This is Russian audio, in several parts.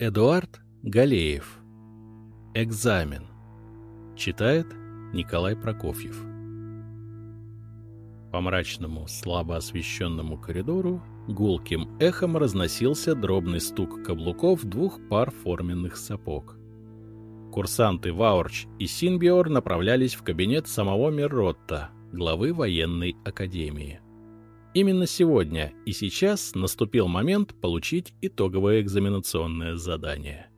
Эдуард Галеев. Экзамен. Читает Николай Прокофьев. По мрачному, слабо освещенному коридору гулким эхом разносился дробный стук каблуков двух пар форменных сапог. Курсанты Ваурч и Синбиор направлялись в кабинет самого Миротта, главы военной академии. Именно сегодня и сейчас наступил момент получить итоговое экзаменационное задание.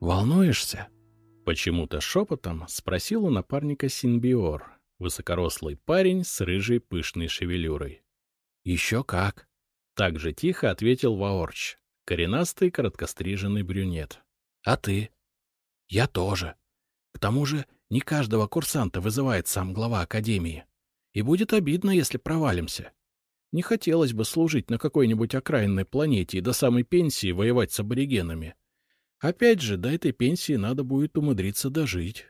«Волнуешься?» — почему-то шепотом спросил у напарника Синбиор, высокорослый парень с рыжей пышной шевелюрой. «Еще как!» — так же тихо ответил Ваорч, коренастый короткостриженный брюнет. «А ты?» «Я тоже. К тому же не каждого курсанта вызывает сам глава Академии. И будет обидно, если провалимся. Не хотелось бы служить на какой-нибудь окраинной планете и до самой пенсии воевать с аборигенами. Опять же, до этой пенсии надо будет умудриться дожить.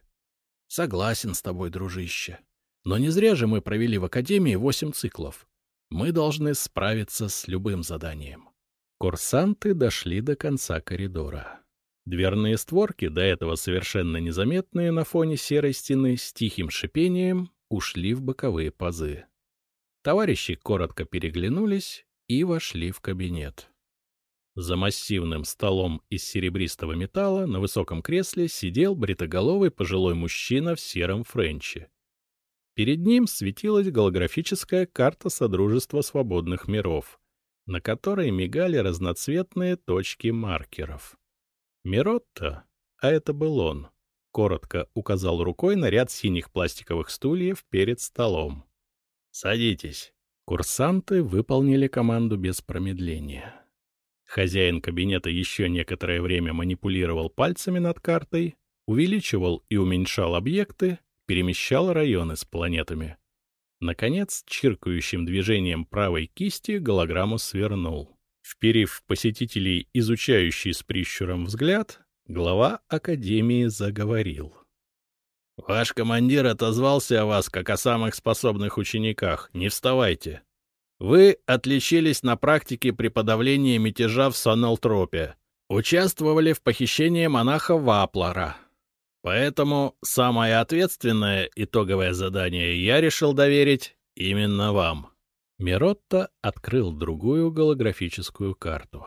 Согласен с тобой, дружище. Но не зря же мы провели в Академии восемь циклов. Мы должны справиться с любым заданием. Курсанты дошли до конца коридора. Дверные створки, до этого совершенно незаметные на фоне серой стены, с тихим шипением ушли в боковые пазы. Товарищи коротко переглянулись и вошли в кабинет. За массивным столом из серебристого металла на высоком кресле сидел бритоголовый пожилой мужчина в сером френче. Перед ним светилась голографическая карта Содружества свободных миров, на которой мигали разноцветные точки маркеров. Миротто, а это был он, коротко указал рукой на ряд синих пластиковых стульев перед столом. «Садитесь». Курсанты выполнили команду без промедления. Хозяин кабинета еще некоторое время манипулировал пальцами над картой, увеличивал и уменьшал объекты, перемещал районы с планетами. Наконец, чиркающим движением правой кисти голограмму свернул. Вперив посетителей изучающий с прищуром взгляд, глава Академии заговорил. Ваш командир отозвался о вас, как о самых способных учениках. Не вставайте. Вы отличились на практике при подавлении мятежа в Сонелтропе. Участвовали в похищении монаха Ваплора. Поэтому самое ответственное итоговое задание я решил доверить именно вам. Миротто открыл другую голографическую карту.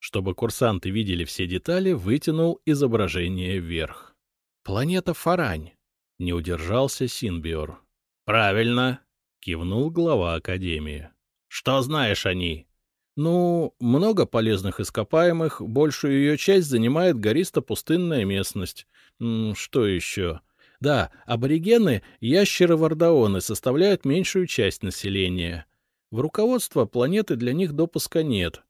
Чтобы курсанты видели все детали, вытянул изображение вверх. Планета Фарань. — не удержался Синбиор. — Правильно, — кивнул глава Академии. — Что знаешь о ней? — Ну, много полезных ископаемых, большую ее часть занимает гористо-пустынная местность. Что еще? Да, аборигены, ящеры-вардаоны составляют меньшую часть населения. В руководство планеты для них допуска нет.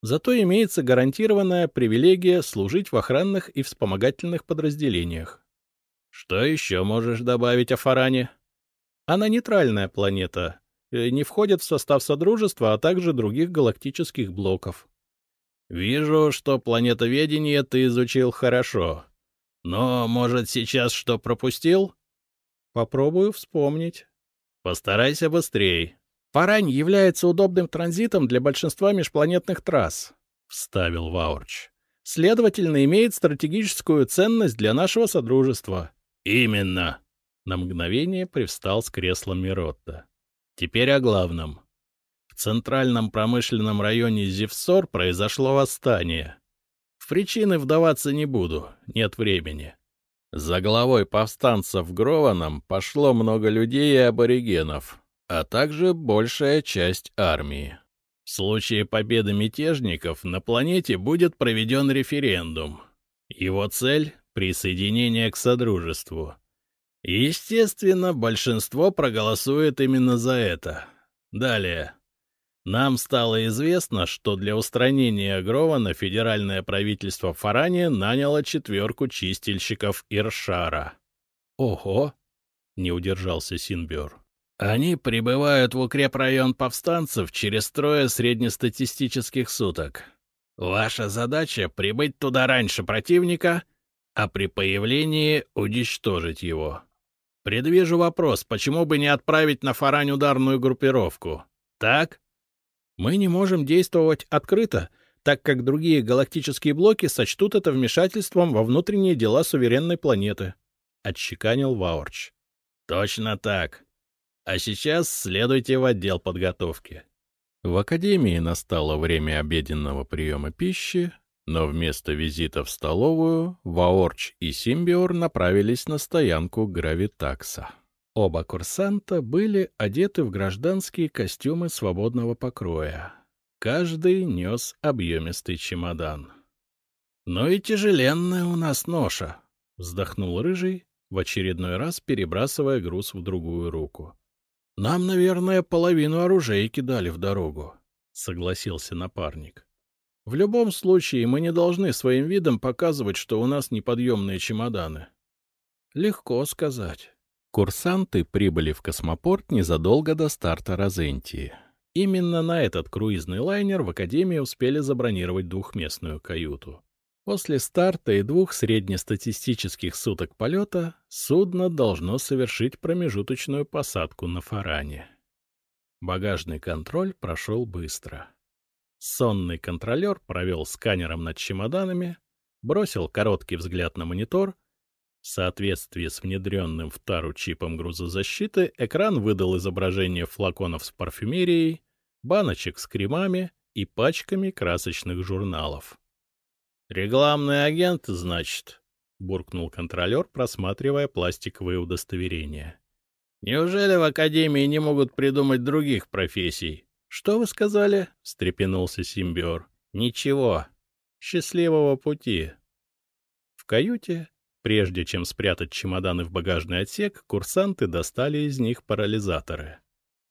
Зато имеется гарантированная привилегия служить в охранных и вспомогательных подразделениях. Что еще можешь добавить о Фаране? Она нейтральная планета, не входит в состав Содружества, а также других галактических блоков. Вижу, что планетоведение ты изучил хорошо. Но, может, сейчас что пропустил? Попробую вспомнить. Постарайся быстрей. Фарань является удобным транзитом для большинства межпланетных трасс, — вставил Ваурч. Следовательно, имеет стратегическую ценность для нашего Содружества. «Именно!» На мгновение привстал с кресла Миротта. «Теперь о главном. В центральном промышленном районе Зевсор произошло восстание. В причины вдаваться не буду, нет времени. За главой повстанцев Грованом пошло много людей и аборигенов, а также большая часть армии. В случае победы мятежников на планете будет проведен референдум. Его цель присоединения к Содружеству. Естественно, большинство проголосует именно за это. Далее. Нам стало известно, что для устранения Грована федеральное правительство Фарани наняло четверку чистильщиков Иршара. «Ого!» — не удержался Синбер. «Они прибывают в укрепрайон повстанцев через трое среднестатистических суток. Ваша задача — прибыть туда раньше противника — а при появлении уничтожить его. Предвижу вопрос, почему бы не отправить на Фарань ударную группировку? Так? Мы не можем действовать открыто, так как другие галактические блоки сочтут это вмешательством во внутренние дела суверенной планеты», — отчеканил Ваурч. «Точно так. А сейчас следуйте в отдел подготовки». В академии настало время обеденного приема пищи, но вместо визита в столовую Ваорч и Симбиор направились на стоянку Гравитакса. Оба курсанта были одеты в гражданские костюмы свободного покроя. Каждый нес объемистый чемодан. «Ну и тяжеленная у нас ноша», — вздохнул Рыжий, в очередной раз перебрасывая груз в другую руку. «Нам, наверное, половину оружейки дали в дорогу», — согласился напарник. «В любом случае, мы не должны своим видом показывать, что у нас неподъемные чемоданы». «Легко сказать». Курсанты прибыли в космопорт незадолго до старта Розентии. Именно на этот круизный лайнер в Академии успели забронировать двухместную каюту. После старта и двух среднестатистических суток полета судно должно совершить промежуточную посадку на Фаране. Багажный контроль прошел быстро. Сонный контролер провел сканером над чемоданами, бросил короткий взгляд на монитор. В соответствии с внедренным в тару чипом грузозащиты экран выдал изображение флаконов с парфюмерией, баночек с кремами и пачками красочных журналов. «Рекламный агент, значит?» — буркнул контролер, просматривая пластиковые удостоверения. «Неужели в Академии не могут придумать других профессий?» «Что вы сказали?» — встрепенулся Симбиор. «Ничего. Счастливого пути». В каюте, прежде чем спрятать чемоданы в багажный отсек, курсанты достали из них парализаторы.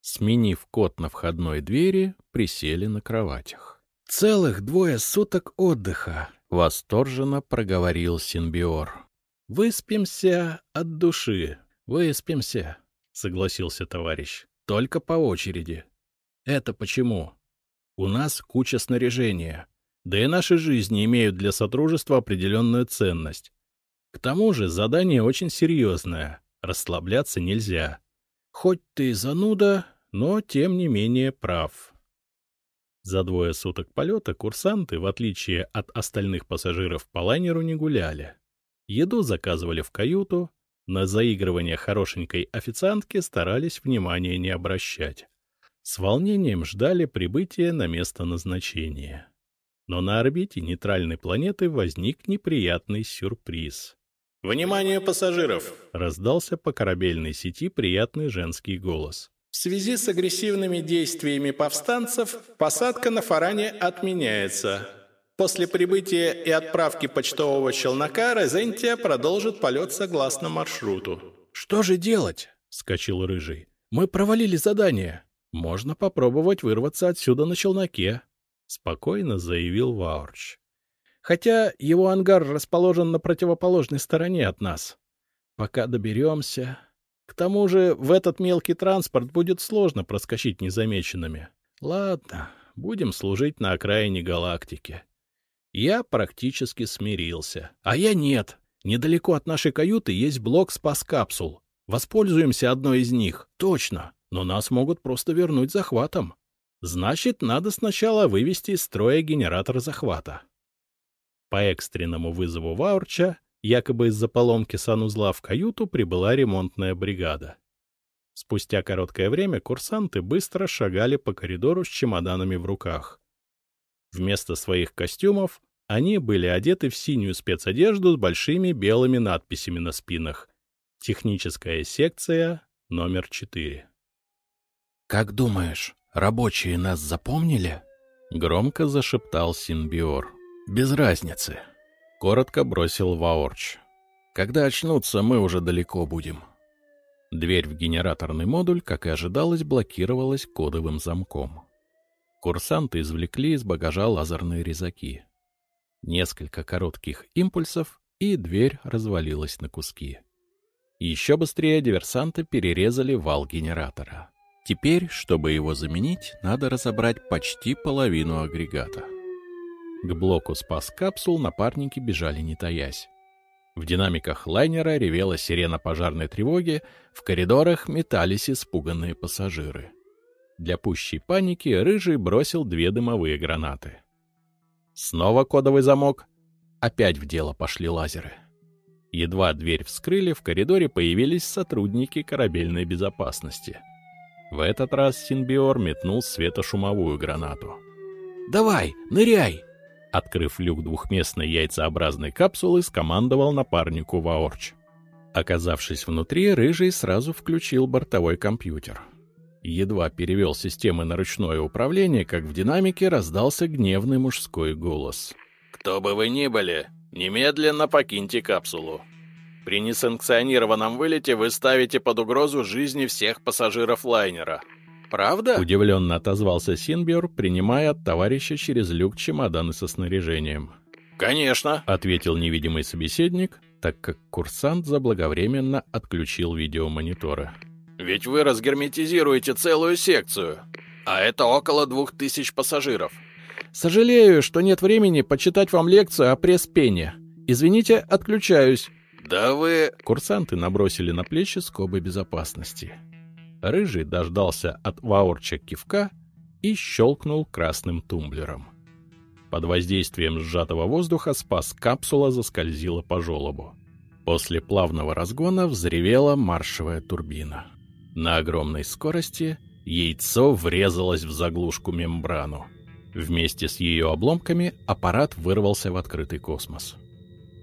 Сменив код на входной двери, присели на кроватях. «Целых двое суток отдыха!» — восторженно проговорил Синбиор. «Выспимся от души, выспимся», — согласился товарищ. «Только по очереди». «Это почему?» «У нас куча снаряжения, да и наши жизни имеют для Содружества определенную ценность. К тому же задание очень серьезное, расслабляться нельзя. Хоть ты и зануда, но тем не менее прав. За двое суток полета курсанты, в отличие от остальных пассажиров, по лайнеру не гуляли. Еду заказывали в каюту, на заигрывание хорошенькой официантки старались внимания не обращать. С волнением ждали прибытия на место назначения. Но на орбите нейтральной планеты возник неприятный сюрприз. «Внимание пассажиров!» — раздался по корабельной сети приятный женский голос. В связи с агрессивными действиями повстанцев посадка на Фаране отменяется. После прибытия и отправки почтового челнока Резентия продолжит полет согласно маршруту. «Что же делать?» — вскочил Рыжий. «Мы провалили задание. Можно попробовать вырваться отсюда на челноке», — спокойно заявил Ваурч. «Хотя его ангар расположен на противоположной стороне от нас. Пока доберемся...» К тому же в этот мелкий транспорт будет сложно проскочить незамеченными. Ладно, будем служить на окраине галактики. Я практически смирился. А я нет. Недалеко от нашей каюты есть блок спас-капсул. Воспользуемся одной из них. Точно. Но нас могут просто вернуть захватом. Значит, надо сначала вывести из строя генератор захвата. По экстренному вызову Ваурча Якобы из-за поломки санузла в каюту прибыла ремонтная бригада. Спустя короткое время курсанты быстро шагали по коридору с чемоданами в руках. Вместо своих костюмов они были одеты в синюю спецодежду с большими белыми надписями на спинах. Техническая секция номер 4. «Как думаешь, рабочие нас запомнили?» — громко зашептал Синбиор. «Без разницы», — коротко бросил Ваорч. «Когда очнутся, мы уже далеко будем». Дверь в генераторный модуль, как и ожидалось, блокировалась кодовым замком. Курсанты извлекли из багажа лазерные резаки. Несколько коротких импульсов, и дверь развалилась на куски. Еще быстрее диверсанты перерезали вал генератора. Теперь, чтобы его заменить, надо разобрать почти половину агрегата. К блоку спас-капсул напарники бежали не таясь. В динамиках лайнера ревела сирена пожарной тревоги, в коридорах метались испуганные пассажиры. Для пущей паники Рыжий бросил две дымовые гранаты. Снова кодовый замок. Опять в дело пошли лазеры. Едва дверь вскрыли, в коридоре появились сотрудники корабельной безопасности. В этот раз Синбиор метнул светошумовую гранату. «Давай, ныряй!» Открыв люк двухместной яйцеобразной капсулы, скомандовал напарнику Ваорч. Оказавшись внутри, Рыжий сразу включил бортовой компьютер. Едва перевел системы на ручное управление, как в динамике раздался гневный мужской голос. «Кто бы вы ни были, немедленно покиньте капсулу. При несанкционированном вылете вы ставите под угрозу жизни всех пассажиров лайнера. Правда?» Удивленно отозвался Синбер, принимая от товарища через люк чемоданы со снаряжением. «Конечно», — ответил невидимый собеседник, так как курсант заблаговременно отключил видеомониторы. «Ведь вы разгерметизируете целую секцию, а это около двух тысяч пассажиров». «Сожалею, что нет времени почитать вам лекцию о пресс-пене. Извините, отключаюсь». «Да вы...» Курсанты набросили на плечи скобы безопасности. Рыжий дождался от Ваурча кивка и щелкнул красным тумблером. Под воздействием сжатого воздуха спас капсула заскользила по желобу. После плавного разгона взревела маршевая турбина. На огромной скорости яйцо врезалось в заглушку мембрану. Вместе с ее обломками аппарат вырвался в открытый космос.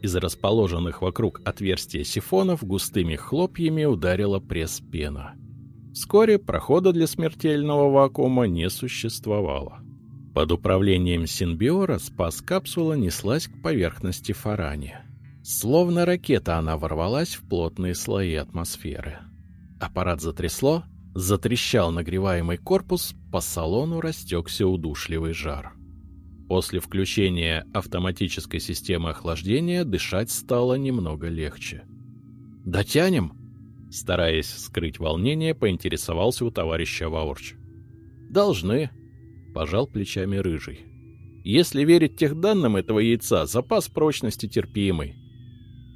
Из расположенных вокруг отверстия сифонов густыми хлопьями ударила пресс-пена. Вскоре прохода для смертельного вакуума не существовало. Под управлением Синбиора спас-капсула неслась к поверхности Фарани. Словно ракета она ворвалась в плотные слои атмосферы. Аппарат затрясло, затрещал нагреваемый корпус, по салону растекся удушливый жар. После включения автоматической системы охлаждения дышать стало немного легче. «Дотянем?» Стараясь скрыть волнение, поинтересовался у товарища Ваурч. «Должны», — пожал плечами рыжий. «Если верить тех данным этого яйца, запас прочности терпимый».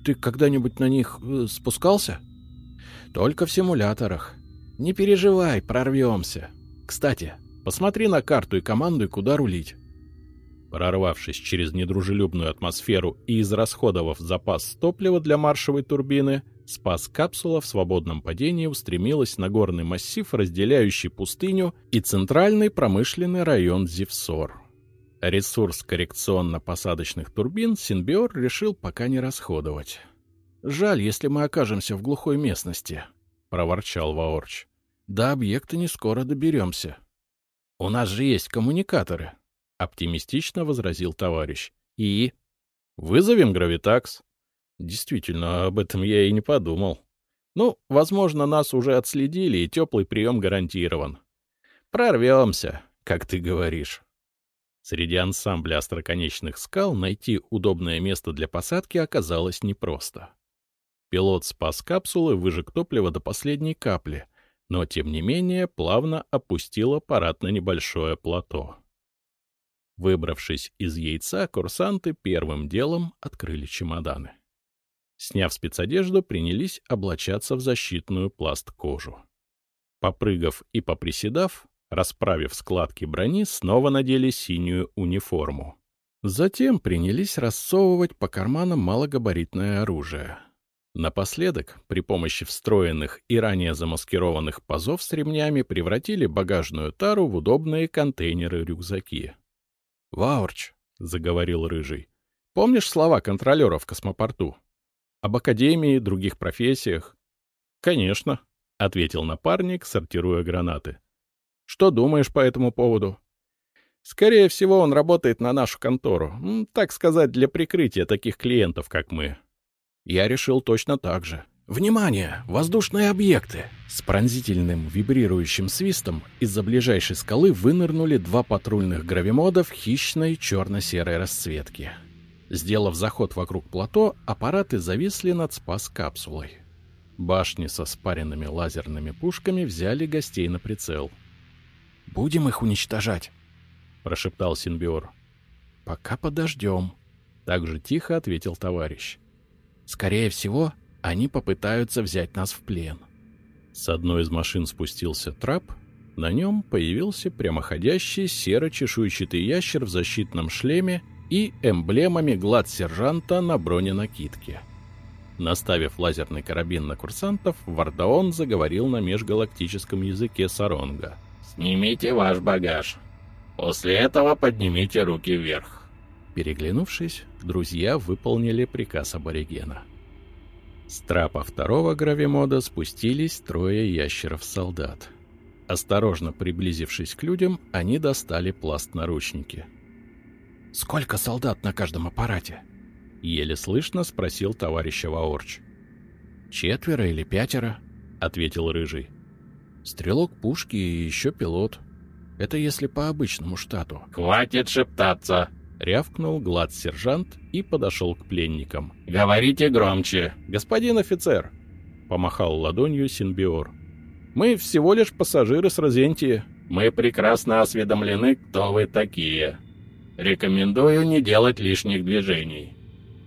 «Ты когда-нибудь на них э, спускался?» «Только в симуляторах. Не переживай, прорвемся. Кстати, посмотри на карту и командуй, куда рулить». Прорвавшись через недружелюбную атмосферу и израсходовав запас топлива для маршевой турбины, спас-капсула в свободном падении устремилась на горный массив, разделяющий пустыню и центральный промышленный район Зевсор. Ресурс коррекционно-посадочных турбин Синбиор решил пока не расходовать. «Жаль, если мы окажемся в глухой местности», — проворчал Ваорч. «До объекта не скоро доберемся. У нас же есть коммуникаторы», — оптимистично возразил товарищ. «И?» «Вызовем гравитакс». «Действительно, об этом я и не подумал. Ну, возможно, нас уже отследили, и теплый прием гарантирован. Прорвемся, как ты говоришь». Среди ансамбля остроконечных скал найти удобное место для посадки оказалось непросто. Пилот спас капсулы, выжег топливо до последней капли, но, тем не менее, плавно опустил аппарат на небольшое плато. Выбравшись из яйца, курсанты первым делом открыли чемоданы. Сняв спецодежду, принялись облачаться в защитную пласт-кожу. Попрыгав и поприседав, расправив складки брони, снова надели синюю униформу. Затем принялись рассовывать по карманам малогабаритное оружие. Напоследок, при помощи встроенных и ранее замаскированных пазов с ремнями, превратили багажную тару в удобные контейнеры-рюкзаки. — Ваурч, — заговорил Рыжий, — помнишь слова контролера в космопорту? Об академии других профессиях? — Конечно, — ответил напарник, сортируя гранаты. — Что думаешь по этому поводу? — Скорее всего, он работает на нашу контору, так сказать, для прикрытия таких клиентов, как мы. Я решил точно так же. «Внимание! Воздушные объекты!» С пронзительным вибрирующим свистом из-за ближайшей скалы вынырнули два патрульных гравимодов хищной черно-серой расцветки. Сделав заход вокруг плато, аппараты зависли над спас-капсулой. Башни со спаренными лазерными пушками взяли гостей на прицел. «Будем их уничтожать», — прошептал Синбиор. «Пока подождем», — так же тихо ответил товарищ. «Скорее всего, они попытаются взять нас в плен. С одной из машин спустился трап, на нем появился прямоходящий серо-чешуйчатый ящер в защитном шлеме и эмблемами глад-сержанта на броненакидке. Наставив лазерный карабин на курсантов, Вардаон заговорил на межгалактическом языке Саронга. «Снимите ваш багаж. После этого поднимите руки вверх». Переглянувшись, друзья выполнили приказ аборигена. С трапа второго гравимода спустились трое ящеров-солдат. Осторожно приблизившись к людям, они достали пласт-наручники. «Сколько солдат на каждом аппарате?» — еле слышно спросил товарищ Ваорч. «Четверо или пятеро?» — ответил Рыжий. «Стрелок пушки и еще пилот. Это если по обычному штату». «Хватит шептаться!» — рявкнул глад-сержант и подошел к пленникам. «Говорите громче!» «Господин офицер!» — помахал ладонью Синбиор. Мы всего лишь пассажиры с Розентии. Мы прекрасно осведомлены, кто вы такие. Рекомендую не делать лишних движений.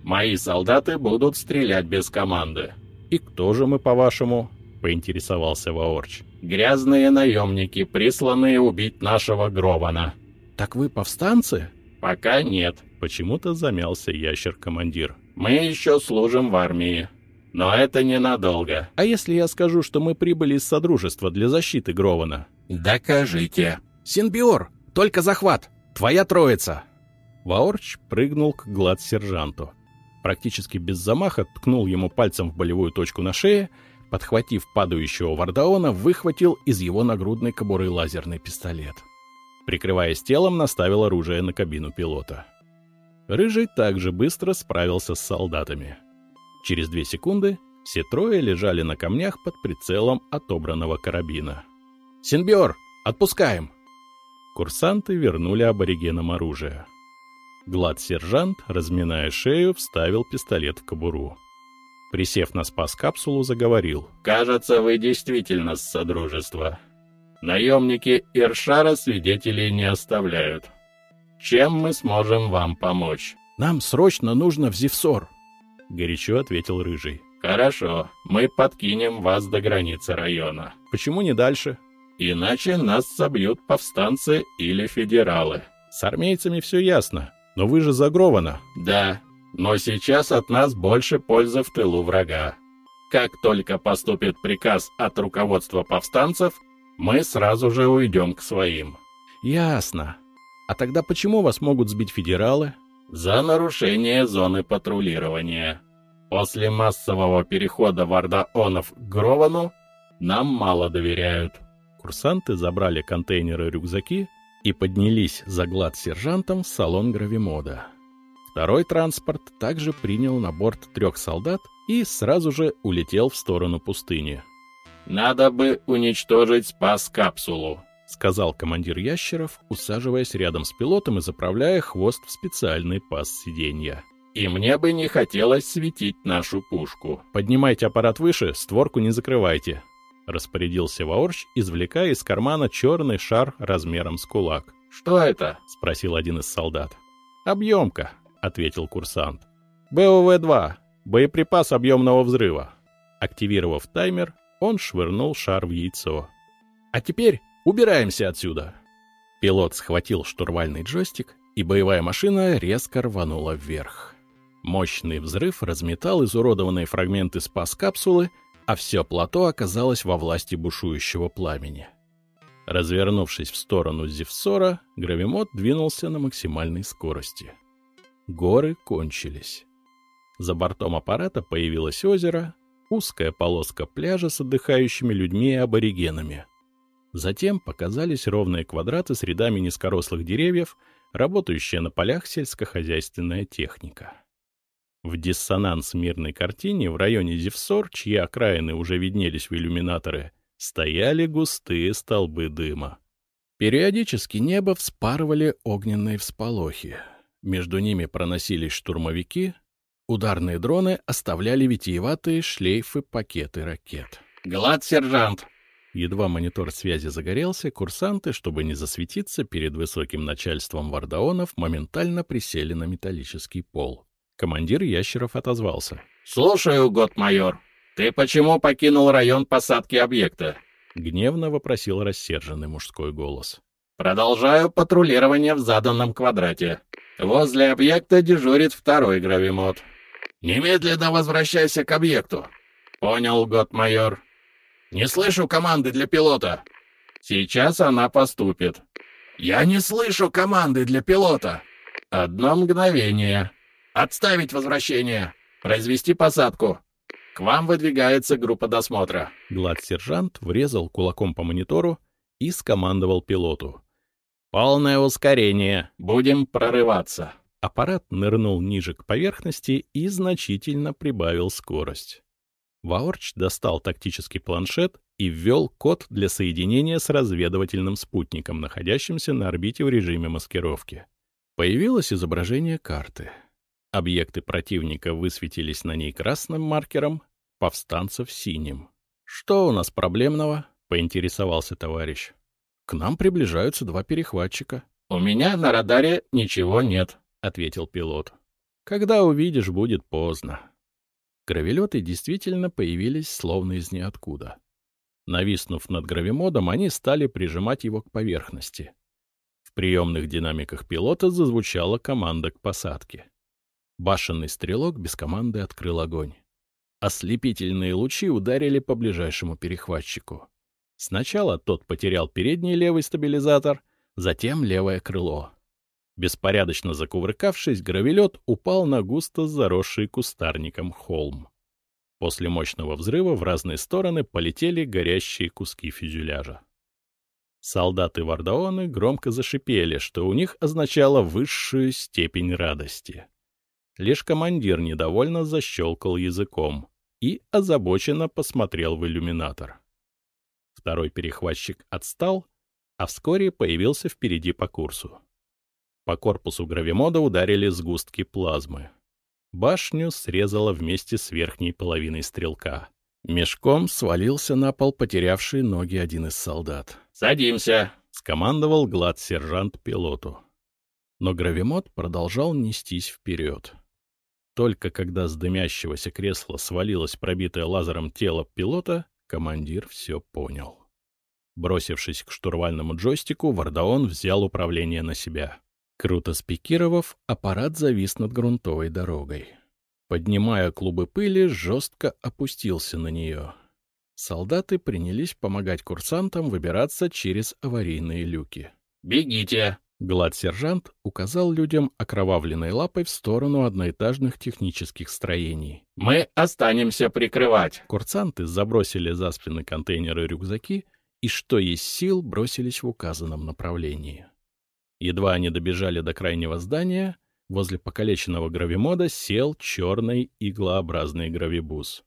Мои солдаты будут стрелять без команды. И кто же мы, по-вашему? Поинтересовался Ваорч. Грязные наемники, присланные убить нашего Грована. Так вы повстанцы? Пока нет. Почему-то замялся ящер-командир. Мы еще служим в армии. Но это ненадолго. А если я скажу, что мы прибыли из Содружества для защиты Грована? Докажите. Синбиор, только захват. Твоя троица. Ваорч прыгнул к глад-сержанту. Практически без замаха ткнул ему пальцем в болевую точку на шее, подхватив падающего Вардаона, выхватил из его нагрудной кобуры лазерный пистолет. Прикрываясь телом, наставил оружие на кабину пилота. Рыжий также быстро справился с солдатами. Через две секунды все трое лежали на камнях под прицелом отобранного карабина. «Синбиор, отпускаем!» Курсанты вернули аборигенам оружие. Глад-сержант, разминая шею, вставил пистолет в кобуру. Присев на спас-капсулу, заговорил. «Кажется, вы действительно с Содружества. Наемники Иршара свидетелей не оставляют. Чем мы сможем вам помочь?» «Нам срочно нужно в Зевсор», — горячо ответил Рыжий. «Хорошо, мы подкинем вас до границы района». «Почему не дальше?» «Иначе нас собьют повстанцы или федералы». «С армейцами все ясно, но вы же загровано». «Да, но сейчас от нас больше пользы в тылу врага. Как только поступит приказ от руководства повстанцев, мы сразу же уйдем к своим». «Ясно. А тогда почему вас могут сбить федералы?» за нарушение зоны патрулирования. После массового перехода вардаонов к Гровану нам мало доверяют. Курсанты забрали контейнеры-рюкзаки и поднялись за глад сержантом в салон гравимода. Второй транспорт также принял на борт трех солдат и сразу же улетел в сторону пустыни. «Надо бы уничтожить спас-капсулу», — сказал командир ящеров, усаживаясь рядом с пилотом и заправляя хвост в специальный паз сиденья. «И мне бы не хотелось светить нашу пушку». «Поднимайте аппарат выше, створку не закрывайте», — распорядился Ваорч, извлекая из кармана черный шар размером с кулак. «Что это?» — спросил один из солдат. «Объемка», — ответил курсант. «БОВ-2. Боеприпас объемного взрыва». Активировав таймер, он швырнул шар в яйцо. «А теперь Убираемся отсюда!» Пилот схватил штурвальный джойстик, и боевая машина резко рванула вверх. Мощный взрыв разметал изуродованные фрагменты спас-капсулы, а все плато оказалось во власти бушующего пламени. Развернувшись в сторону Зевсора, гравимод двинулся на максимальной скорости. Горы кончились. За бортом аппарата появилось озеро, узкая полоска пляжа с отдыхающими людьми и аборигенами — Затем показались ровные квадраты с рядами низкорослых деревьев, работающая на полях сельскохозяйственная техника. В диссонанс мирной картине в районе Зевсор, чьи окраины уже виднелись в иллюминаторы, стояли густые столбы дыма. Периодически небо вспарывали огненные всполохи. Между ними проносились штурмовики, ударные дроны оставляли витиеватые шлейфы пакеты ракет. «Глад, сержант!» Едва монитор связи загорелся, курсанты, чтобы не засветиться перед высоким начальством вардаонов, моментально присели на металлический пол. Командир ящеров отозвался. «Слушаю, год-майор. Ты почему покинул район посадки объекта?» Гневно вопросил рассерженный мужской голос. «Продолжаю патрулирование в заданном квадрате. Возле объекта дежурит второй гравимод. Немедленно возвращайся к объекту. Понял, год-майор. Не слышу команды для пилота. Сейчас она поступит. Я не слышу команды для пилота. Одно мгновение. Отставить возвращение. Произвести посадку. К вам выдвигается группа досмотра. Глад-сержант врезал кулаком по монитору и скомандовал пилоту. «Полное ускорение. Будем прорываться». Аппарат нырнул ниже к поверхности и значительно прибавил скорость. Ваорч достал тактический планшет и ввел код для соединения с разведывательным спутником, находящимся на орбите в режиме маскировки. Появилось изображение карты. Объекты противника высветились на ней красным маркером, повстанцев — синим. «Что у нас проблемного?» — поинтересовался товарищ. К нам приближаются два перехватчика. — У меня на радаре ничего нет, — ответил пилот. — Когда увидишь, будет поздно. Гравелеты действительно появились словно из ниоткуда. Нависнув над гравимодом, они стали прижимать его к поверхности. В приемных динамиках пилота зазвучала команда к посадке. Башенный стрелок без команды открыл огонь. Ослепительные лучи ударили по ближайшему перехватчику. Сначала тот потерял передний левый стабилизатор, затем левое крыло. Беспорядочно закувыркавшись, гравелет упал на густо заросший кустарником холм. После мощного взрыва в разные стороны полетели горящие куски фюзеляжа. Солдаты Вардаоны громко зашипели, что у них означало высшую степень радости. Лишь командир недовольно защелкал языком и озабоченно посмотрел в иллюминатор. Второй перехватчик отстал, а вскоре появился впереди по курсу. По корпусу гравимода ударили сгустки плазмы. Башню срезало вместе с верхней половиной стрелка. Мешком свалился на пол потерявший ноги один из солдат. «Садимся!» — скомандовал глад-сержант пилоту. Но гравимод продолжал нестись вперед. Только когда с дымящегося кресла свалилось пробитое лазером тело пилота, Командир все понял. Бросившись к штурвальному джойстику, Вардаон взял управление на себя. Круто спикировав, аппарат завис над грунтовой дорогой. Поднимая клубы пыли, жестко опустился на нее. Солдаты принялись помогать курсантам выбираться через аварийные люки. «Бегите!» Глад-сержант указал людям окровавленной лапой в сторону одноэтажных технических строений. «Мы останемся прикрывать!» Курсанты забросили за спины контейнеры рюкзаки и, что есть сил, бросились в указанном направлении. Едва они добежали до крайнего здания, возле покалеченного гравимода сел черный иглообразный гравибус.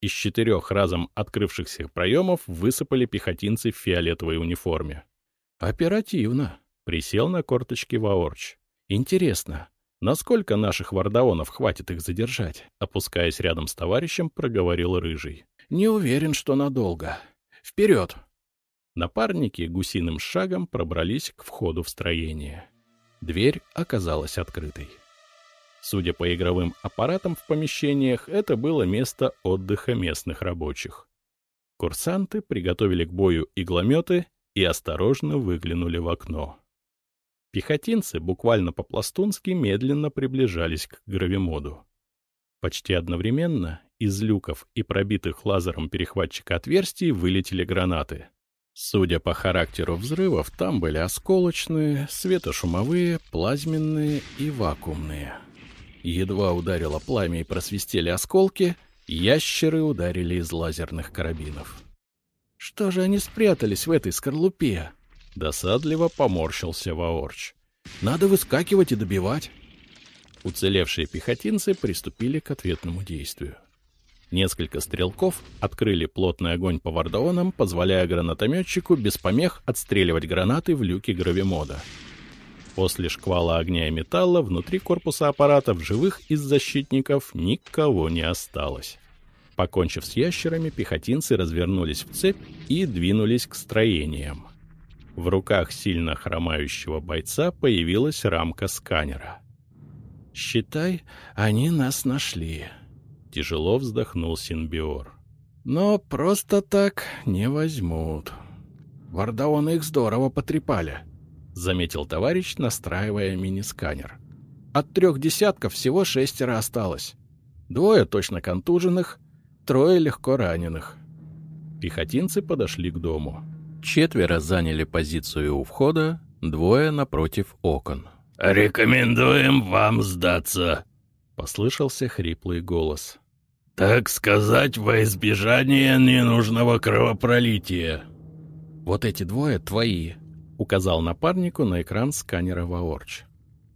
Из четырех разом открывшихся проемов высыпали пехотинцы в фиолетовой униформе. «Оперативно!» Присел на корточки Ваорч. «Интересно, насколько наших вардаонов хватит их задержать?» Опускаясь рядом с товарищем, проговорил Рыжий. «Не уверен, что надолго. Вперед!» Напарники гусиным шагом пробрались к входу в строение. Дверь оказалась открытой. Судя по игровым аппаратам в помещениях, это было место отдыха местных рабочих. Курсанты приготовили к бою иглометы и осторожно выглянули в окно. Пехотинцы буквально по-пластунски медленно приближались к гравимоду. Почти одновременно из люков и пробитых лазером перехватчика отверстий вылетели гранаты. Судя по характеру взрывов, там были осколочные, светошумовые, плазменные и вакуумные. Едва ударило пламя и просвистели осколки, ящеры ударили из лазерных карабинов. Что же они спрятались в этой скорлупе? Досадливо поморщился Ваорч. «Надо выскакивать и добивать». Уцелевшие пехотинцы приступили к ответному действию. Несколько стрелков открыли плотный огонь по вардаонам, позволяя гранатометчику без помех отстреливать гранаты в люки гравимода. После шквала огня и металла внутри корпуса аппарата в живых из защитников никого не осталось. Покончив с ящерами, пехотинцы развернулись в цепь и двинулись к строениям. В руках сильно хромающего бойца появилась рамка сканера. «Считай, они нас нашли», — тяжело вздохнул Синбиор. «Но просто так не возьмут. Вардаоны их здорово потрепали», — заметил товарищ, настраивая мини-сканер. От трех десятков всего шестеро осталось. Двое точно контуженных, трое легко раненых. Пехотинцы подошли к дому. Четверо заняли позицию у входа, двое напротив окон. «Рекомендуем вам сдаться», — послышался хриплый голос. «Так сказать, во избежание ненужного кровопролития». «Вот эти двое твои», — указал напарнику на экран сканера Ваорч.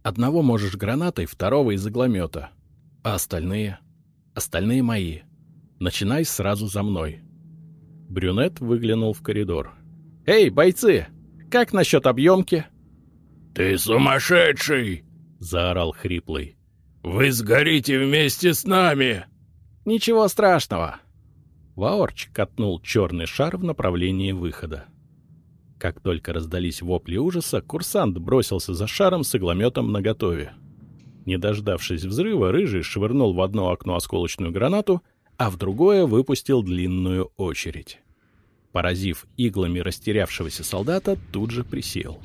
«Одного можешь гранатой, второго из игломета. А остальные? Остальные мои. Начинай сразу за мной». Брюнет выглянул в коридор. «Эй, бойцы! Как насчет объемки?» «Ты сумасшедший!» — заорал хриплый. «Вы сгорите вместе с нами!» «Ничего страшного!» Ваорч катнул черный шар в направлении выхода. Как только раздались вопли ужаса, курсант бросился за шаром с иглометом наготове. Не дождавшись взрыва, Рыжий швырнул в одно окно осколочную гранату, а в другое выпустил длинную очередь. Поразив иглами растерявшегося солдата, тут же присел.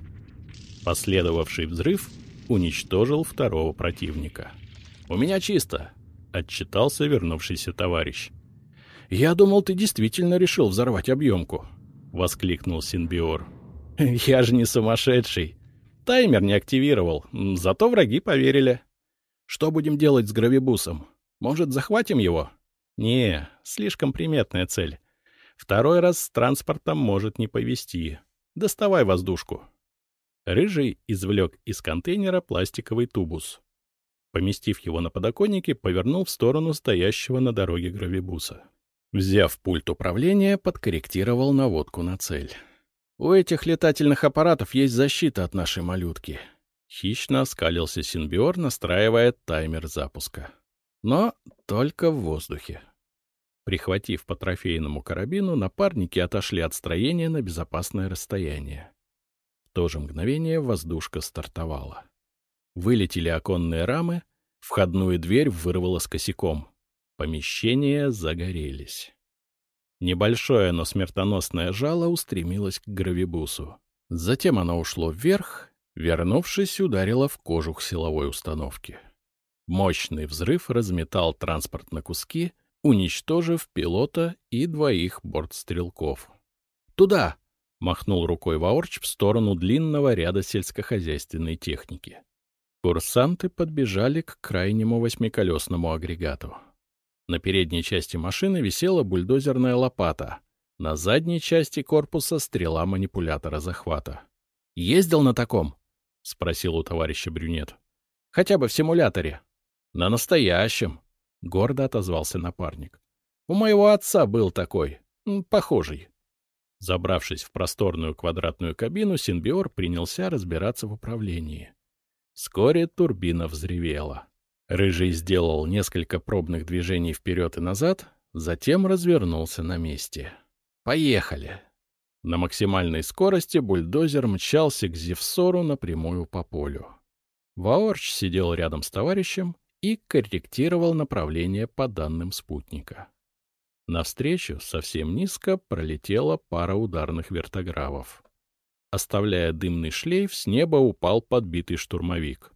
Последовавший взрыв уничтожил второго противника. «У меня чисто», — отчитался вернувшийся товарищ. «Я думал, ты действительно решил взорвать объемку», — воскликнул Синбиор. «Я же не сумасшедший. Таймер не активировал, зато враги поверили. Что будем делать с гравибусом? Может, захватим его?» «Не, слишком приметная цель. Второй раз с транспортом может не повезти. Доставай воздушку». Рыжий извлек из контейнера пластиковый тубус. Поместив его на подоконнике, повернул в сторону стоящего на дороге гравибуса. Взяв пульт управления, подкорректировал наводку на цель. «У этих летательных аппаратов есть защита от нашей малютки». Хищно оскалился Синбиор, настраивая таймер запуска. Но только в воздухе. Прихватив по трофейному карабину, напарники отошли от строения на безопасное расстояние. В то же мгновение воздушка стартовала. Вылетели оконные рамы, входную дверь вырвало с косяком. Помещения загорелись. Небольшое, но смертоносное жало устремилось к гравибусу. Затем оно ушло вверх, вернувшись, ударило в кожух силовой установки. Мощный взрыв разметал транспорт на куски, уничтожив пилота и двоих бортстрелков. «Туда!» — махнул рукой Ваорч в сторону длинного ряда сельскохозяйственной техники. Курсанты подбежали к крайнему восьмиколесному агрегату. На передней части машины висела бульдозерная лопата, на задней части корпуса стрела манипулятора захвата. «Ездил на таком?» — спросил у товарища брюнет. «Хотя бы в симуляторе». «На настоящем», — гордо отозвался напарник. «У моего отца был такой, похожий». Забравшись в просторную квадратную кабину, Синбиор принялся разбираться в управлении. Вскоре турбина взревела. Рыжий сделал несколько пробных движений вперед и назад, затем развернулся на месте. «Поехали!» На максимальной скорости бульдозер мчался к Зевсору напрямую по полю. Ваорч сидел рядом с товарищем и корректировал направление по данным спутника. Навстречу совсем низко пролетела пара ударных вертографов. Оставляя дымный шлейф, с неба упал подбитый штурмовик.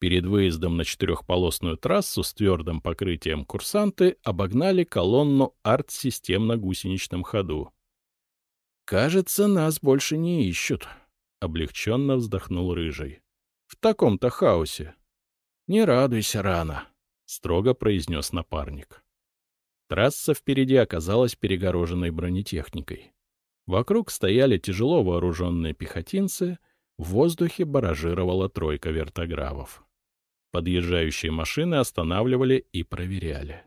Перед выездом на четырехполосную трассу с твердым покрытием курсанты обогнали колонну арт-систем на гусеничном ходу. «Кажется, нас больше не ищут», — облегченно вздохнул Рыжий. «В таком-то хаосе». «Не радуйся рано», — строго произнес напарник. Трасса впереди оказалась перегороженной бронетехникой. Вокруг стояли тяжело вооруженные пехотинцы, в воздухе баражировала тройка вертогравов. Подъезжающие машины останавливали и проверяли.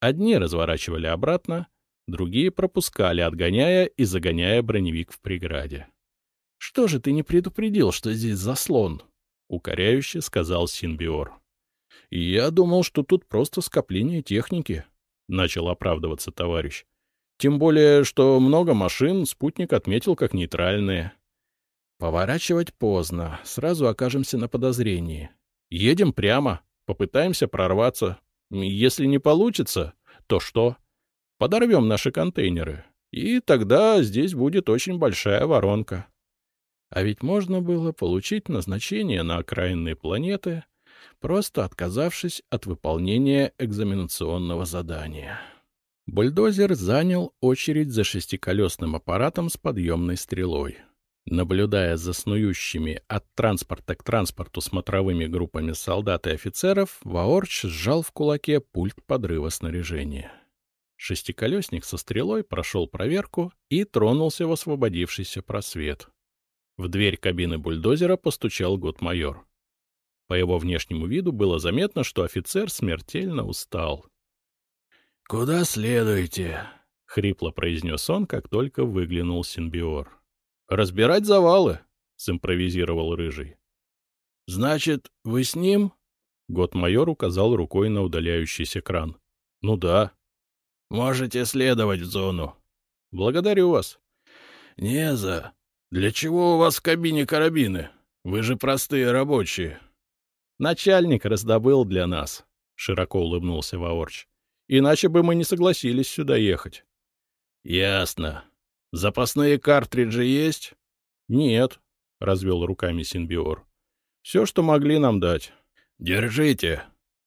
Одни разворачивали обратно, другие пропускали, отгоняя и загоняя броневик в преграде. — Что же ты не предупредил, что здесь заслон? — укоряюще сказал Синбиор. — Я думал, что тут просто скопление техники, — начал оправдываться товарищ. Тем более, что много машин спутник отметил как нейтральные. Поворачивать поздно, сразу окажемся на подозрении. Едем прямо, попытаемся прорваться. Если не получится, то что? Подорвем наши контейнеры, и тогда здесь будет очень большая воронка. А ведь можно было получить назначение на окраинные планеты, просто отказавшись от выполнения экзаменационного задания. Бульдозер занял очередь за шестиколесным аппаратом с подъемной стрелой. Наблюдая за снующими от транспорта к транспорту смотровыми группами солдат и офицеров, Ваорч сжал в кулаке пульт подрыва снаряжения. Шестиколесник со стрелой прошел проверку и тронулся в освободившийся просвет. В дверь кабины бульдозера постучал год-майор. По его внешнему виду было заметно, что офицер смертельно устал. — Куда следуете? — хрипло произнес он, как только выглянул Синбиор. — Разбирать завалы, — симпровизировал Рыжий. — Значит, вы с ним? — год-майор указал рукой на удаляющийся кран. — Ну да. — Можете следовать в зону. — Благодарю вас. — Не за. Для чего у вас в кабине карабины? Вы же простые рабочие. — Начальник раздобыл для нас, — широко улыбнулся Ваорч. — Иначе бы мы не согласились сюда ехать. — Ясно. Запасные картриджи есть? — Нет, — развел руками Синбиор. — Все, что могли нам дать. — Держите.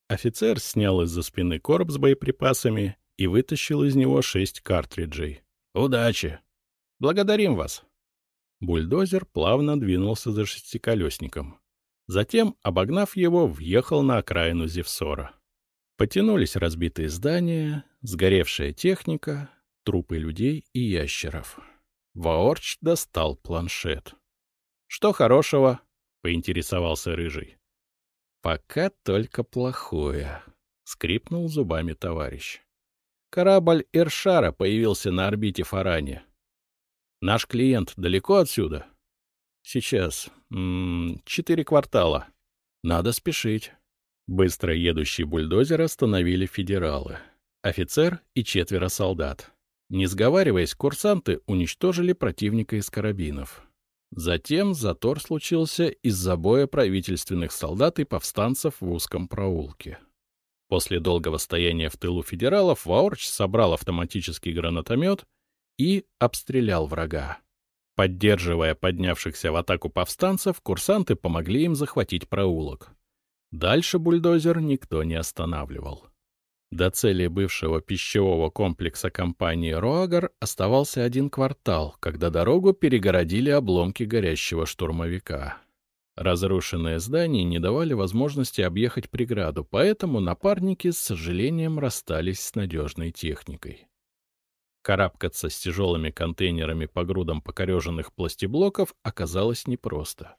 Офицер снял из-за спины короб с боеприпасами и вытащил из него шесть картриджей. — Удачи. — Благодарим вас. Бульдозер плавно двинулся за шестиколесником. Затем, обогнав его, въехал на окраину Зевсора. Потянулись разбитые здания, сгоревшая техника, трупы людей и ящеров. Ваорч достал планшет. — Что хорошего? — поинтересовался Рыжий. — Пока только плохое, — скрипнул зубами товарищ. Корабль Иршара появился на орбите Фарани. Наш клиент далеко отсюда? Сейчас. М -м, четыре квартала. Надо спешить. Быстро едущий бульдозер остановили федералы. Офицер и четверо солдат. Не сговариваясь, курсанты уничтожили противника из карабинов. Затем затор случился из-за боя правительственных солдат и повстанцев в узком проулке. После долгого стояния в тылу федералов Ваорч собрал автоматический гранатомет и обстрелял врага. Поддерживая поднявшихся в атаку повстанцев, курсанты помогли им захватить проулок. Дальше бульдозер никто не останавливал. До цели бывшего пищевого комплекса компании «Роагар» оставался один квартал, когда дорогу перегородили обломки горящего штурмовика. Разрушенные здания не давали возможности объехать преграду, поэтому напарники с сожалением расстались с надежной техникой. Карабкаться с тяжелыми контейнерами по грудам покореженных пластиблоков оказалось непросто.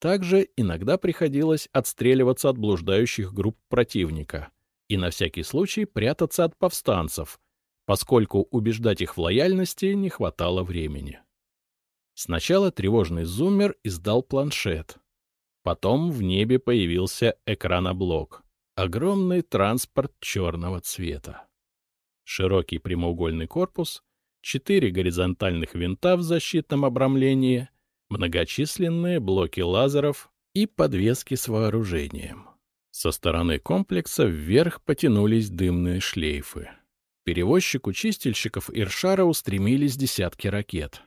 Также иногда приходилось отстреливаться от блуждающих групп противника — и на всякий случай прятаться от повстанцев, поскольку убеждать их в лояльности не хватало времени. Сначала тревожный зуммер издал планшет. Потом в небе появился экраноблок. Огромный транспорт черного цвета. Широкий прямоугольный корпус, четыре горизонтальных винта в защитном обрамлении, многочисленные блоки лазеров и подвески с вооружением. Со стороны комплекса вверх потянулись дымные шлейфы. Перевозчику чистильщиков Иршара устремились десятки ракет.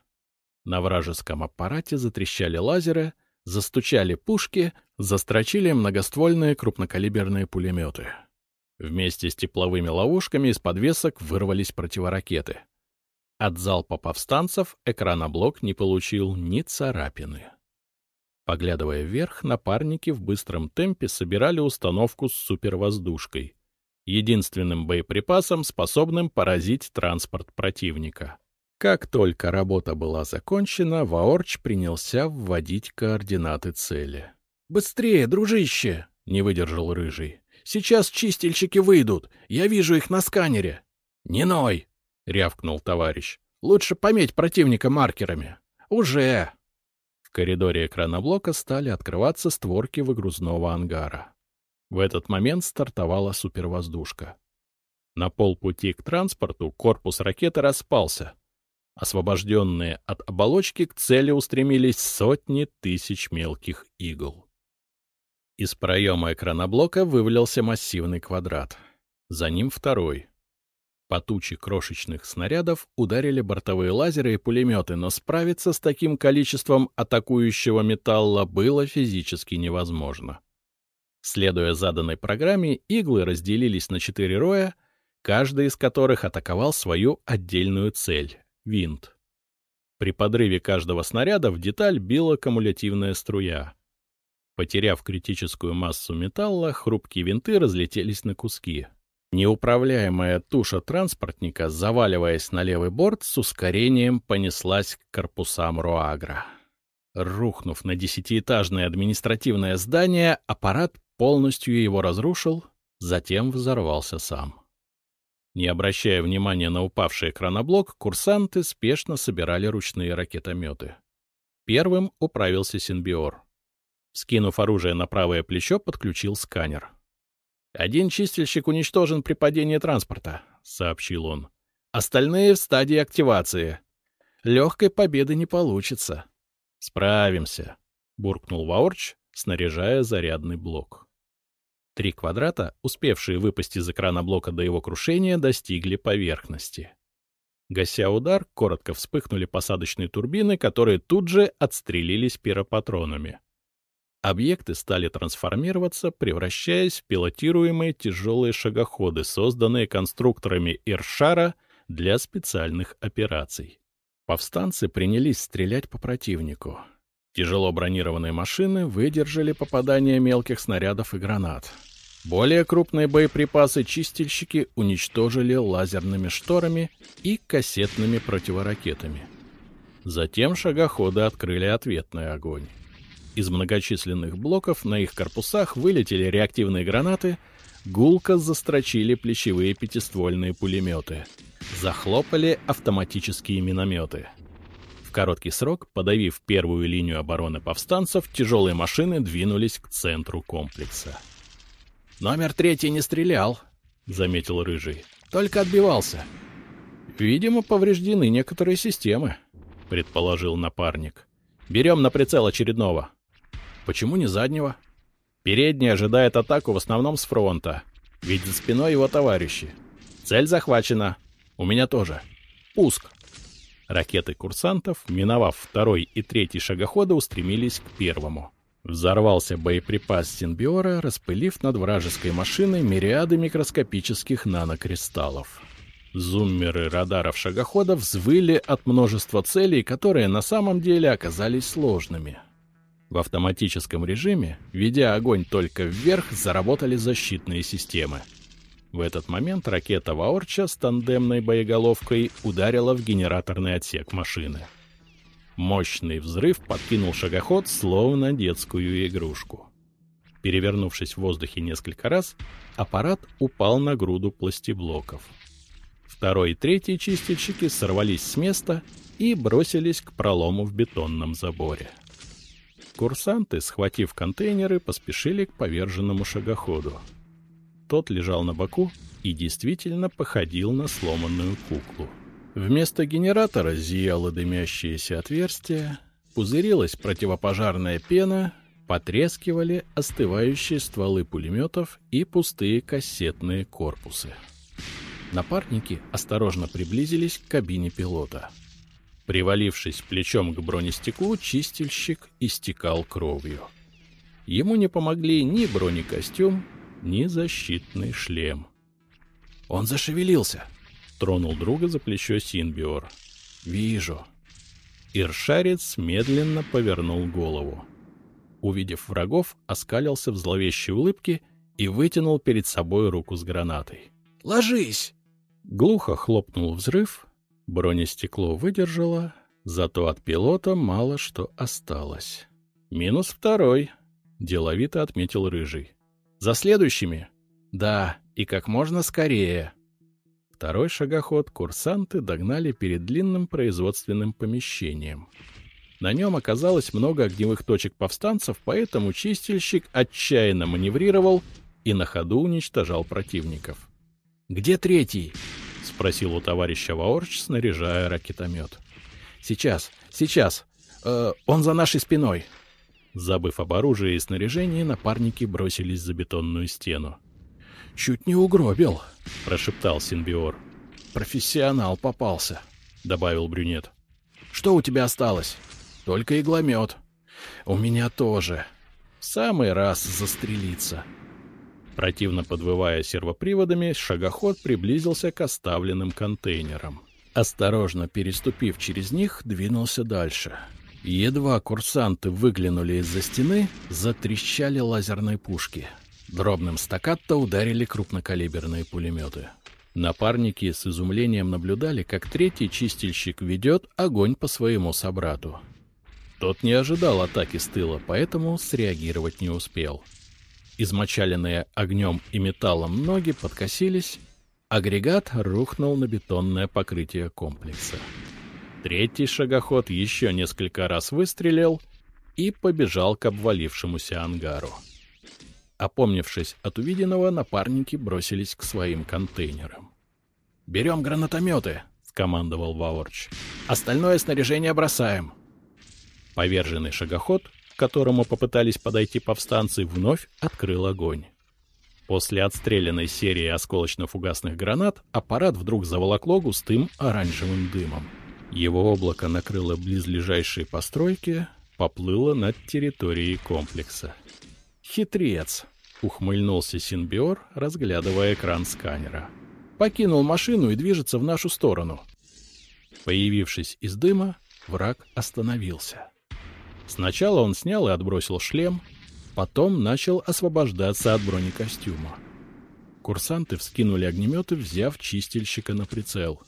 На вражеском аппарате затрещали лазеры, застучали пушки, застрочили многоствольные крупнокалиберные пулеметы. Вместе с тепловыми ловушками из подвесок вырвались противоракеты. От залпа повстанцев экраноблок не получил ни царапины. Поглядывая вверх, напарники в быстром темпе собирали установку с супервоздушкой, единственным боеприпасом, способным поразить транспорт противника. Как только работа была закончена, Ваорч принялся вводить координаты цели. «Быстрее, дружище!» — не выдержал Рыжий. «Сейчас чистильщики выйдут. Я вижу их на сканере». «Не ной!» — рявкнул товарищ. «Лучше пометь противника маркерами». «Уже!» коридоре экраноблока стали открываться створки выгрузного ангара. В этот момент стартовала супервоздушка. На полпути к транспорту корпус ракеты распался. Освобожденные от оболочки к цели устремились сотни тысяч мелких игл. Из проема экраноблока вывалился массивный квадрат. За ним второй — по туче крошечных снарядов ударили бортовые лазеры и пулеметы, но справиться с таким количеством атакующего металла было физически невозможно. Следуя заданной программе, иглы разделились на четыре роя, каждый из которых атаковал свою отдельную цель — винт. При подрыве каждого снаряда в деталь била кумулятивная струя. Потеряв критическую массу металла, хрупкие винты разлетелись на куски. Неуправляемая туша транспортника, заваливаясь на левый борт, с ускорением понеслась к корпусам Руагра. Рухнув на десятиэтажное административное здание, аппарат полностью его разрушил, затем взорвался сам. Не обращая внимания на упавший экраноблок, курсанты спешно собирали ручные ракетометы. Первым управился Синбиор. Скинув оружие на правое плечо, подключил сканер. «Один чистильщик уничтожен при падении транспорта», — сообщил он. «Остальные в стадии активации. Легкой победы не получится». «Справимся», — буркнул Ваорч, снаряжая зарядный блок. Три квадрата, успевшие выпасть из экрана блока до его крушения, достигли поверхности. Гася удар, коротко вспыхнули посадочные турбины, которые тут же отстрелились пиропатронами. Объекты стали трансформироваться, превращаясь в пилотируемые тяжелые шагоходы, созданные конструкторами Иршара для специальных операций. Повстанцы принялись стрелять по противнику. Тяжело бронированные машины выдержали попадание мелких снарядов и гранат. Более крупные боеприпасы чистильщики уничтожили лазерными шторами и кассетными противоракетами. Затем шагоходы открыли ответный огонь. Из многочисленных блоков на их корпусах вылетели реактивные гранаты, гулко застрочили плечевые пятиствольные пулеметы — Захлопали автоматические минометы. В короткий срок, подавив первую линию обороны повстанцев, тяжелые машины двинулись к центру комплекса. «Номер третий не стрелял», — заметил Рыжий. «Только отбивался». «Видимо, повреждены некоторые системы», — предположил напарник. «Берем на прицел очередного». «Почему не заднего?» «Передний ожидает атаку в основном с фронта, за спиной его товарищи. Цель захвачена. У меня тоже. Пуск. Ракеты курсантов, миновав второй и третий шагоходы, устремились к первому. Взорвался боеприпас Синбиора, распылив над вражеской машиной мириады микроскопических нанокристаллов. Зуммеры радаров шагоходов взвыли от множества целей, которые на самом деле оказались сложными. В автоматическом режиме, ведя огонь только вверх, заработали защитные системы — в этот момент ракета Ваорча с тандемной боеголовкой ударила в генераторный отсек машины. Мощный взрыв подкинул шагоход, словно детскую игрушку. Перевернувшись в воздухе несколько раз, аппарат упал на груду пластиблоков. Второй и третий чистильщики сорвались с места и бросились к пролому в бетонном заборе. Курсанты, схватив контейнеры, поспешили к поверженному шагоходу. Тот лежал на боку и действительно походил на сломанную куклу. Вместо генератора зияло дымящееся отверстие, пузырилась противопожарная пена, потрескивали остывающие стволы пулеметов и пустые кассетные корпусы. Напарники осторожно приблизились к кабине пилота. Привалившись плечом к бронестеклу, чистильщик истекал кровью. Ему не помогли ни бронекостюм, ни защитный шлем. «Он зашевелился!» — тронул друга за плечо Синбиор. «Вижу». Иршарец медленно повернул голову. Увидев врагов, оскалился в зловещей улыбке и вытянул перед собой руку с гранатой. «Ложись!» Глухо хлопнул взрыв, бронестекло выдержало, зато от пилота мало что осталось. «Минус второй», — деловито отметил Рыжий. За следующими? Да, и как можно скорее. Второй шагоход курсанты догнали перед длинным производственным помещением. На нем оказалось много огневых точек повстанцев, поэтому чистильщик отчаянно маневрировал и на ходу уничтожал противников. «Где третий?» — спросил у товарища Ваорч, снаряжая ракетомет. «Сейчас, сейчас. Э, он за нашей спиной». Забыв об оружии и снаряжении, напарники бросились за бетонную стену. «Чуть не угробил», — прошептал Синбиор. «Профессионал попался», — добавил брюнет. «Что у тебя осталось?» «Только игломет». «У меня тоже». самый раз застрелиться. Противно подвывая сервоприводами, шагоход приблизился к оставленным контейнерам. Осторожно переступив через них, двинулся дальше. Едва курсанты выглянули из-за стены, затрещали лазерные пушки. Дробным стаккато ударили крупнокалиберные пулеметы. Напарники с изумлением наблюдали, как третий чистильщик ведет огонь по своему собрату. Тот не ожидал атаки с тыла, поэтому среагировать не успел. Измочаленные огнем и металлом ноги подкосились, агрегат рухнул на бетонное покрытие комплекса. Третий шагоход еще несколько раз выстрелил и побежал к обвалившемуся ангару. Опомнившись от увиденного, напарники бросились к своим контейнерам. «Берем гранатометы!» — скомандовал Ваорч. «Остальное снаряжение бросаем!» Поверженный шагоход к которому попытались подойти повстанцы, вновь открыл огонь. После отстрелянной серии осколочно-фугасных гранат аппарат вдруг заволокло густым оранжевым дымом. Его облако накрыло близлежащие постройки, поплыло над территорией комплекса. «Хитрец!» — ухмыльнулся Синбиор, разглядывая экран сканера. «Покинул машину и движется в нашу сторону». Появившись из дыма, враг остановился. Сначала он снял и отбросил шлем, потом начал освобождаться от бронекостюма. Курсанты вскинули огнеметы, взяв чистильщика на прицел.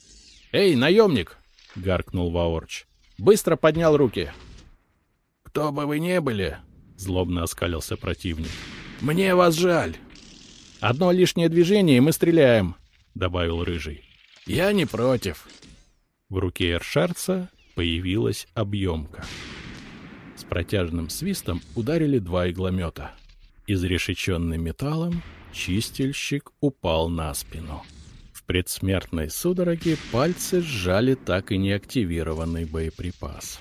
«Эй, наемник!» — гаркнул Ваорч. «Быстро поднял руки!» «Кто бы вы ни были!» — злобно оскалился противник. «Мне вас жаль!» «Одно лишнее движение, и мы стреляем!» — добавил Рыжий. «Я не против!» В руке Эршарца появилась объемка протяжным свистом ударили два игломета. Изрешеченный металлом, чистильщик упал на спину. В предсмертной судороге пальцы сжали так и не активированный боеприпас.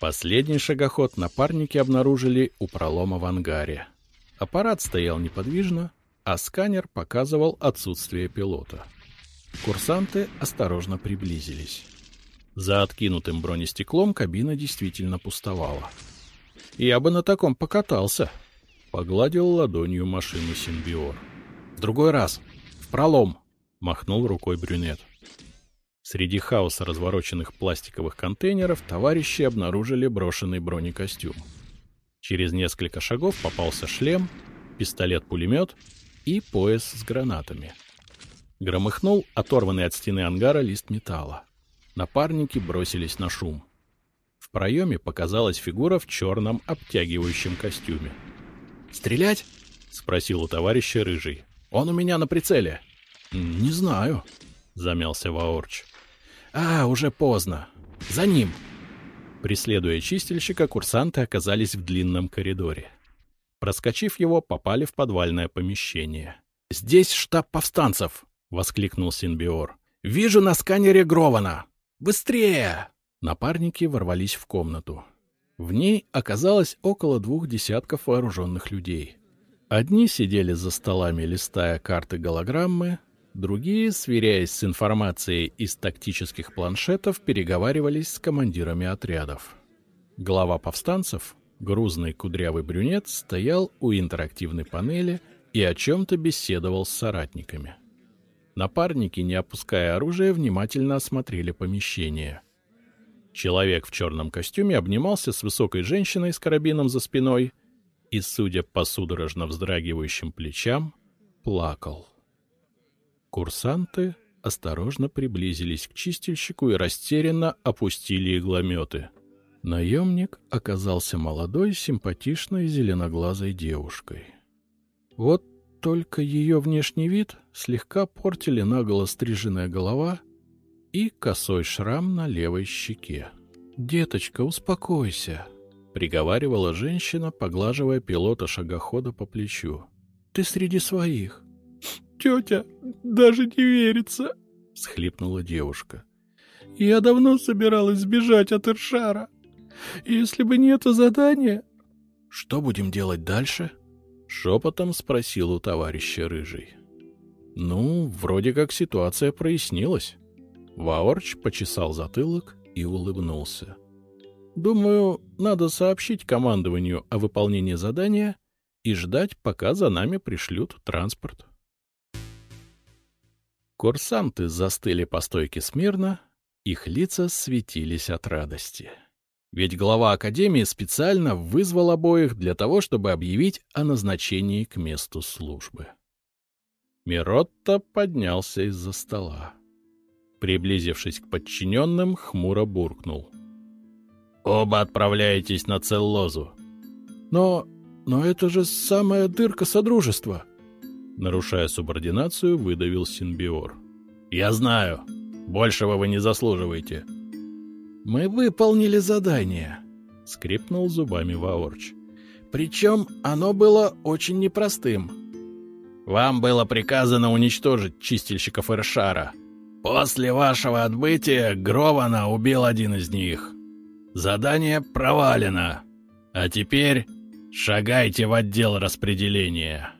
Последний шагоход напарники обнаружили у пролома в ангаре. Аппарат стоял неподвижно, а сканер показывал отсутствие пилота. Курсанты осторожно приблизились. За откинутым бронестеклом кабина действительно пустовала. Я бы на таком покатался. Погладил ладонью машину Симбиор. В другой раз. В пролом. Махнул рукой брюнет. Среди хаоса развороченных пластиковых контейнеров товарищи обнаружили брошенный бронекостюм. Через несколько шагов попался шлем, пистолет-пулемет и пояс с гранатами. Громыхнул оторванный от стены ангара лист металла. Напарники бросились на шум. Проеме показалась фигура в черном обтягивающем костюме. «Стрелять?» — спросил у товарища Рыжий. «Он у меня на прицеле». «Не знаю», — замялся Ваорч. «А, уже поздно. За ним!» Преследуя чистильщика, курсанты оказались в длинном коридоре. Проскочив его, попали в подвальное помещение. «Здесь штаб повстанцев!» — воскликнул Синбиор. «Вижу на сканере Грована! Быстрее!» Напарники ворвались в комнату. В ней оказалось около двух десятков вооруженных людей. Одни сидели за столами, листая карты голограммы, другие, сверяясь с информацией из тактических планшетов, переговаривались с командирами отрядов. Глава повстанцев, грузный кудрявый брюнет, стоял у интерактивной панели и о чем-то беседовал с соратниками. Напарники, не опуская оружия, внимательно осмотрели помещение — Человек в черном костюме обнимался с высокой женщиной с карабином за спиной и, судя по судорожно вздрагивающим плечам, плакал. Курсанты осторожно приблизились к чистильщику и растерянно опустили иглометы. Наемник оказался молодой, симпатичной, зеленоглазой девушкой. Вот только ее внешний вид слегка портили наголо стриженная голова и косой шрам на левой щеке. «Деточка, успокойся», — приговаривала женщина, поглаживая пилота шагохода по плечу. «Ты среди своих». «Тетя, даже не верится», — схлипнула девушка. «Я давно собиралась сбежать от Иршара. Если бы не это задание...» «Что будем делать дальше?» — шепотом спросил у товарища Рыжий. «Ну, вроде как ситуация прояснилась». Ваорч почесал затылок и улыбнулся. «Думаю, надо сообщить командованию о выполнении задания и ждать, пока за нами пришлют транспорт. Курсанты застыли по стойке смирно, их лица светились от радости. Ведь глава Академии специально вызвал обоих для того, чтобы объявить о назначении к месту службы. Миротто поднялся из-за стола. Приблизившись к подчиненным, хмуро буркнул. «Оба отправляетесь на Целлозу». «Но... но это же самая дырка Содружества!» Нарушая субординацию, выдавил Синбиор. «Я знаю. Большего вы не заслуживаете». «Мы выполнили задание», — скрипнул зубами Ваорч. «Причем оно было очень непростым. Вам было приказано уничтожить чистильщиков Эршара. После вашего отбытия Грована убил один из них. Задание провалено. А теперь шагайте в отдел распределения».